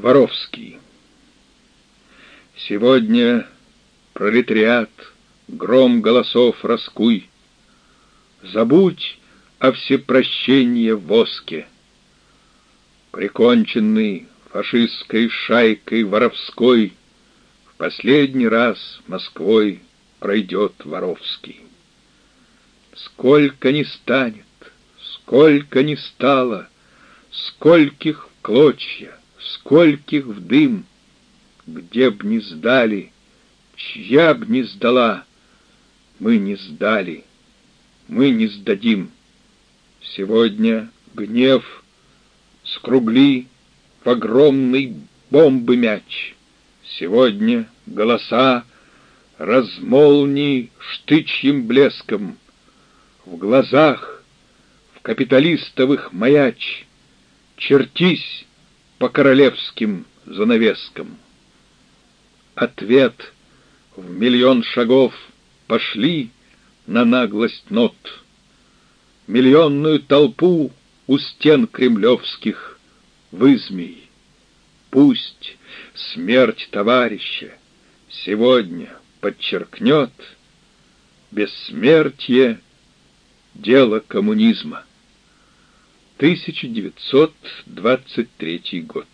Воровский Сегодня пролетариат, гром голосов раскуй, Забудь о всепрощении воске. Приконченный фашистской шайкой воровской В последний раз Москвой пройдет Воровский. Сколько не станет, сколько не стало, Скольких в клочья, скольких в дым, Где б не сдали, чья б не сдала, Мы не сдали, мы не сдадим. Сегодня гнев скругли в огромный бомбы мяч. Сегодня голоса размолни штычьим блеском. В глазах, в капиталистовых маяч, Чертись по королевским занавескам. Ответ в миллион шагов пошли на наглость нот. Миллионную толпу у стен кремлевских вызмей. Пусть смерть товарища сегодня подчеркнет бессмертие дело коммунизма. 1923 год.